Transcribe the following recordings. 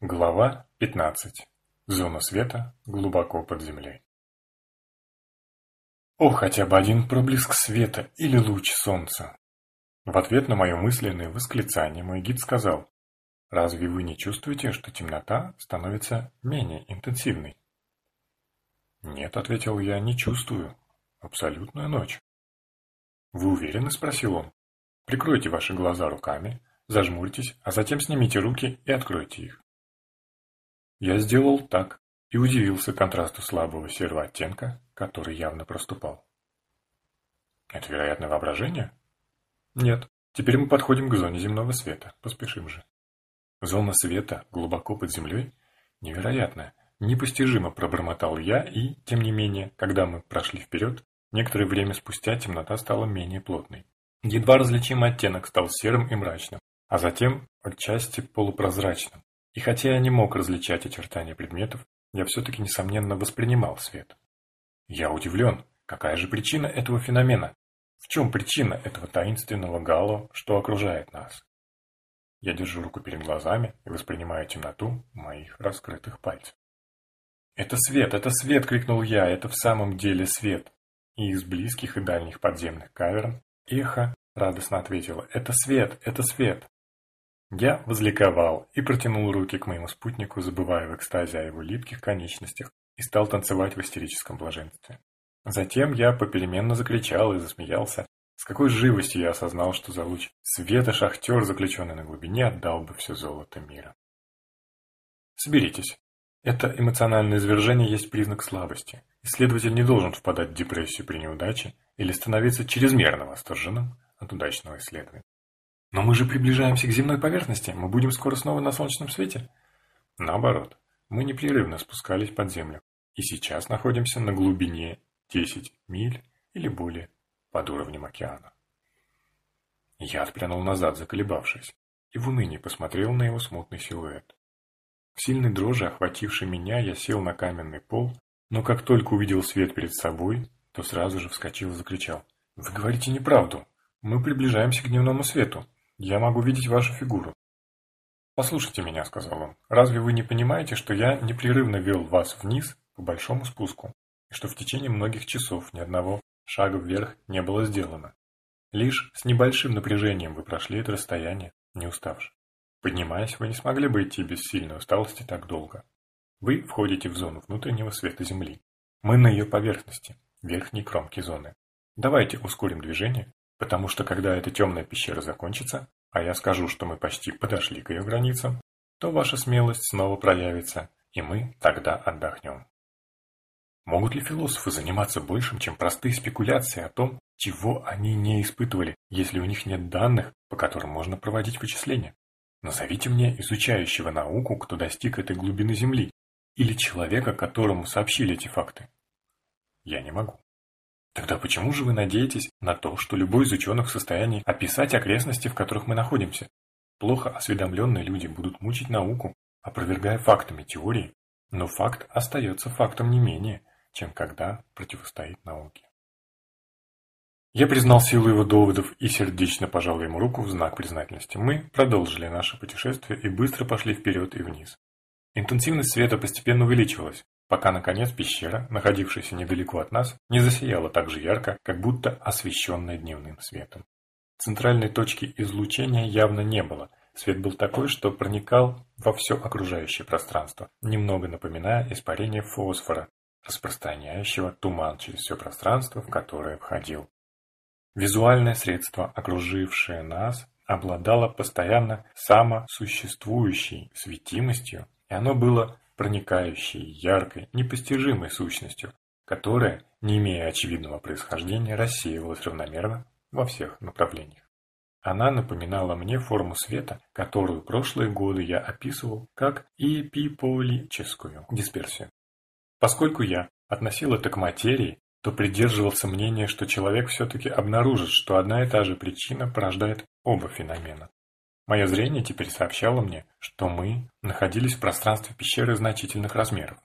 Глава 15. Зона света глубоко под землей. О, хотя бы один проблеск света или луч солнца. В ответ на мое мысленное восклицание мой гид сказал, «Разве вы не чувствуете, что темнота становится менее интенсивной?» «Нет», — ответил я, — «не чувствую. Абсолютная ночь». «Вы уверены?» — спросил он. «Прикройте ваши глаза руками, зажмурьтесь, а затем снимите руки и откройте их». Я сделал так и удивился контрасту слабого серого оттенка, который явно проступал. Это, вероятно, воображение? Нет. Теперь мы подходим к зоне земного света. Поспешим же. Зона света глубоко под землей? Невероятно, непостижимо пробормотал я, и, тем не менее, когда мы прошли вперед, некоторое время спустя темнота стала менее плотной. Едва различимый оттенок стал серым и мрачным, а затем отчасти полупрозрачным, и хотя я не мог различать очертания предметов, я все-таки, несомненно, воспринимал свет. Я удивлен, какая же причина этого феномена? В чем причина этого таинственного гало, что окружает нас? Я держу руку перед глазами и воспринимаю темноту моих раскрытых пальцев. «Это свет! Это свет!» — крикнул я. «Это в самом деле свет!» И из близких и дальних подземных каверн эхо радостно ответило. «Это свет! Это свет!» Я возликовал и протянул руки к моему спутнику, забывая в экстазе о его липких конечностях, и стал танцевать в истерическом блаженстве. Затем я попеременно закричал и засмеялся. С какой живостью я осознал, что за луч света шахтер, заключенный на глубине, отдал бы все золото мира. Соберитесь. Это эмоциональное извержение есть признак слабости. Исследователь не должен впадать в депрессию при неудаче или становиться чрезмерно восторженным от удачного исследования. Но мы же приближаемся к земной поверхности, мы будем скоро снова на солнечном свете. Наоборот, мы непрерывно спускались под землю, и сейчас находимся на глубине 10 миль или более под уровнем океана. Я отпрянул назад, заколебавшись, и в унынии посмотрел на его смутный силуэт. В сильной дрожи, охватившей меня, я сел на каменный пол, но как только увидел свет перед собой, то сразу же вскочил и закричал. «Вы говорите неправду! Мы приближаемся к дневному свету! Я могу видеть вашу фигуру. «Послушайте меня», — сказал он. «Разве вы не понимаете, что я непрерывно вел вас вниз по большому спуску, и что в течение многих часов ни одного шага вверх не было сделано? Лишь с небольшим напряжением вы прошли это расстояние, не уставши. Поднимаясь, вы не смогли бы идти без сильной усталости так долго. Вы входите в зону внутреннего света Земли. Мы на ее поверхности, верхней кромке зоны. Давайте ускорим движение Потому что когда эта темная пещера закончится, а я скажу, что мы почти подошли к ее границам, то ваша смелость снова проявится, и мы тогда отдохнем. Могут ли философы заниматься большим, чем простые спекуляции о том, чего они не испытывали, если у них нет данных, по которым можно проводить вычисления? Назовите мне изучающего науку, кто достиг этой глубины Земли, или человека, которому сообщили эти факты. Я не могу. Тогда почему же вы надеетесь на то, что любой из ученых в состоянии описать окрестности, в которых мы находимся? Плохо осведомленные люди будут мучить науку, опровергая фактами теории, но факт остается фактом не менее, чем когда противостоит науке. Я признал силу его доводов и сердечно пожал ему руку в знак признательности. Мы продолжили наше путешествие и быстро пошли вперед и вниз. Интенсивность света постепенно увеличивалась, пока, наконец, пещера, находившаяся недалеко от нас, не засияла так же ярко, как будто освещенная дневным светом. Центральной точки излучения явно не было. Свет был такой, что проникал во все окружающее пространство, немного напоминая испарение фосфора, распространяющего туман через все пространство, в которое входил. Визуальное средство, окружившее нас, обладало постоянно самосуществующей светимостью, и оно было проникающей, яркой, непостижимой сущностью, которая, не имея очевидного происхождения, рассеивалась равномерно во всех направлениях. Она напоминала мне форму света, которую прошлые годы я описывал как эпиполическую дисперсию. Поскольку я относил это к материи, то придерживался мнения, что человек все-таки обнаружит, что одна и та же причина порождает оба феномена. Мое зрение теперь сообщало мне, что мы находились в пространстве пещеры значительных размеров.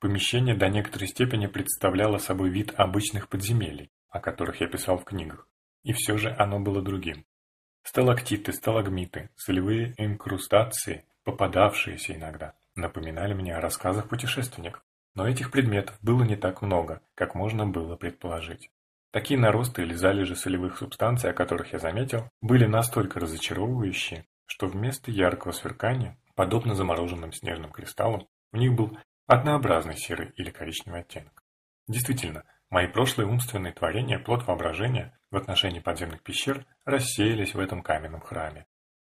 Помещение до некоторой степени представляло собой вид обычных подземелий, о которых я писал в книгах, и все же оно было другим. Сталактиты, сталагмиты, солевые инкрустации, попадавшиеся иногда, напоминали мне о рассказах путешественников. Но этих предметов было не так много, как можно было предположить. Такие наросты или залежи солевых субстанций, о которых я заметил, были настолько разочаровывающие, что вместо яркого сверкания, подобно замороженным снежным кристаллам, у них был однообразный серый или коричневый оттенок. Действительно, мои прошлые умственные творения, плод воображения в отношении подземных пещер рассеялись в этом каменном храме.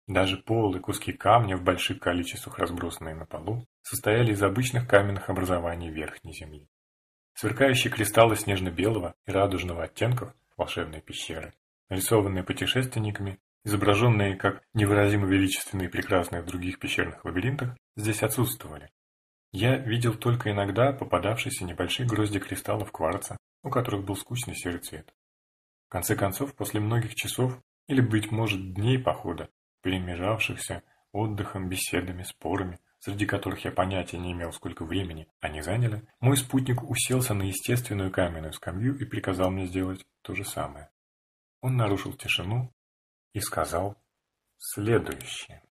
Даже пол и куски камня в больших количествах, разбросанные на полу, состояли из обычных каменных образований верхней земли. Сверкающие кристаллы снежно-белого и радужного оттенков волшебной пещеры, нарисованные путешественниками, изображенные как невыразимо величественные и прекрасные в других пещерных лабиринтах, здесь отсутствовали. Я видел только иногда попадавшиеся небольшие грозди кристаллов кварца, у которых был скучный серый цвет. В конце концов, после многих часов или, быть может, дней похода, перемежавшихся отдыхом, беседами, спорами, среди которых я понятия не имел, сколько времени они заняли, мой спутник уселся на естественную каменную скамью и приказал мне сделать то же самое. Он нарушил тишину и сказал следующее.